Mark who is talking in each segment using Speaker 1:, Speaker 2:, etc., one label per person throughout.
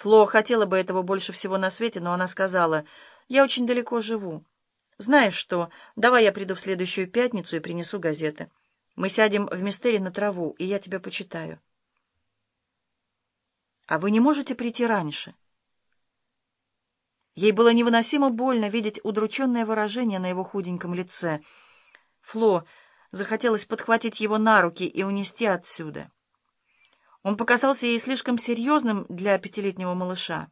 Speaker 1: Фло хотела бы этого больше всего на свете, но она сказала, «Я очень далеко живу. Знаешь что, давай я приду в следующую пятницу и принесу газеты. Мы сядем в мистере на траву, и я тебя почитаю». «А вы не можете прийти раньше?» Ей было невыносимо больно видеть удрученное выражение на его худеньком лице. Фло захотелось подхватить его на руки и унести отсюда. Он показался ей слишком серьезным для пятилетнего малыша.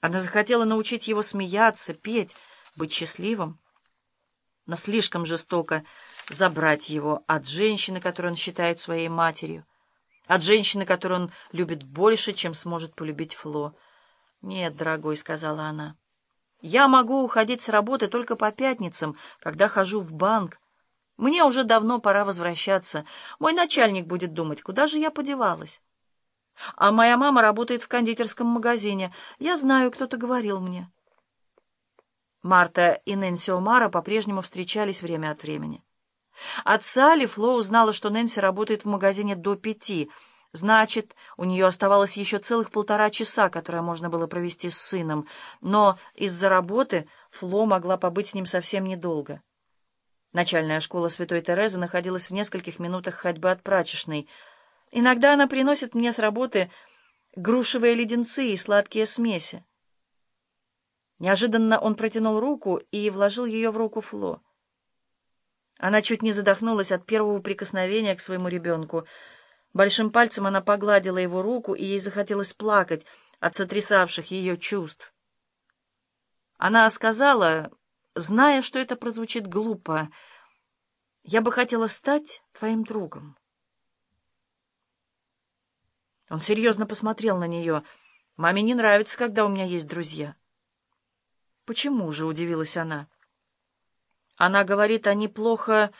Speaker 1: Она захотела научить его смеяться, петь, быть счастливым. Но слишком жестоко забрать его от женщины, которую он считает своей матерью, от женщины, которую он любит больше, чем сможет полюбить Фло. «Нет, дорогой», — сказала она, — «я могу уходить с работы только по пятницам, когда хожу в банк. Мне уже давно пора возвращаться. Мой начальник будет думать, куда же я подевалась». А моя мама работает в кондитерском магазине. Я знаю, кто-то говорил мне. Марта и Нэнси Омара по-прежнему встречались время от времени. От Салли Фло узнала, что Нэнси работает в магазине до пяти. Значит, у нее оставалось еще целых полтора часа, которые можно было провести с сыном. Но из-за работы Фло могла побыть с ним совсем недолго. Начальная школа Святой Терезы находилась в нескольких минутах ходьбы от прачечной — Иногда она приносит мне с работы грушевые леденцы и сладкие смеси. Неожиданно он протянул руку и вложил ее в руку Фло. Она чуть не задохнулась от первого прикосновения к своему ребенку. Большим пальцем она погладила его руку, и ей захотелось плакать от сотрясавших ее чувств. Она сказала, зная, что это прозвучит глупо, «Я бы хотела стать твоим другом». Он серьезно посмотрел на нее. «Маме не нравится, когда у меня есть друзья». «Почему же?» — удивилась она. «Она говорит, они плохо...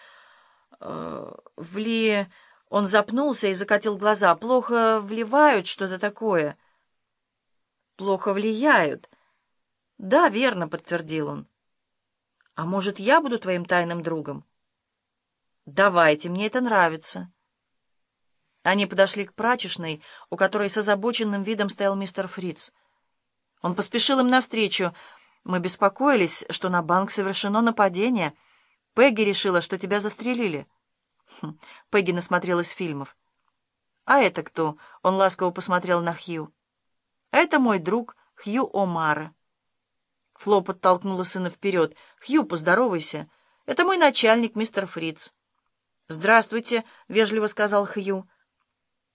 Speaker 1: Э, вли...» Он запнулся и закатил глаза. «Плохо вливают что-то такое». «Плохо влияют». «Да, верно», — подтвердил он. «А может, я буду твоим тайным другом?» «Давайте, мне это нравится». Они подошли к прачечной, у которой с озабоченным видом стоял мистер Фриц. Он поспешил им навстречу. «Мы беспокоились, что на банк совершено нападение. Пегги решила, что тебя застрелили». Хм, Пегги насмотрелась фильмов. «А это кто?» — он ласково посмотрел на Хью. «Это мой друг Хью Омара». Фло подтолкнула сына вперед. «Хью, поздоровайся. Это мой начальник, мистер Фриц». «Здравствуйте», — вежливо сказал Хью.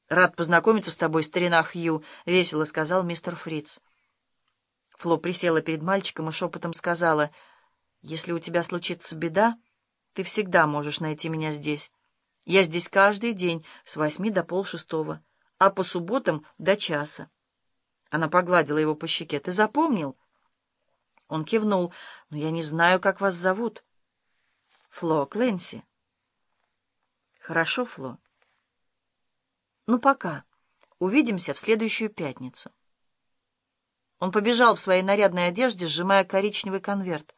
Speaker 1: «Рад познакомиться с тобой, старина Хью», — весело сказал мистер Фриц. Фло присела перед мальчиком и шепотом сказала, «Если у тебя случится беда, ты всегда можешь найти меня здесь. Я здесь каждый день с восьми до полшестого, а по субботам до часа». Она погладила его по щеке. «Ты запомнил?» Он кивнул. «Но я не знаю, как вас зовут». «Фло Кленси». «Хорошо, Фло». Ну, пока. Увидимся в следующую пятницу. Он побежал в своей нарядной одежде, сжимая коричневый конверт.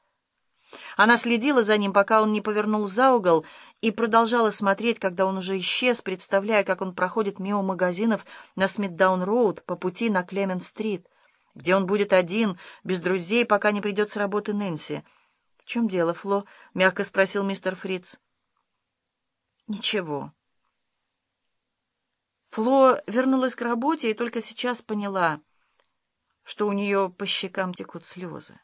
Speaker 1: Она следила за ним, пока он не повернул за угол, и продолжала смотреть, когда он уже исчез, представляя, как он проходит мимо магазинов на Смитдаун-роуд по пути на Клемент-стрит, где он будет один, без друзей, пока не придет с работы Нэнси. — В чем дело, Фло? — мягко спросил мистер Фриц. — Ничего. Фло вернулась к работе и только сейчас поняла, что у нее по щекам текут слезы.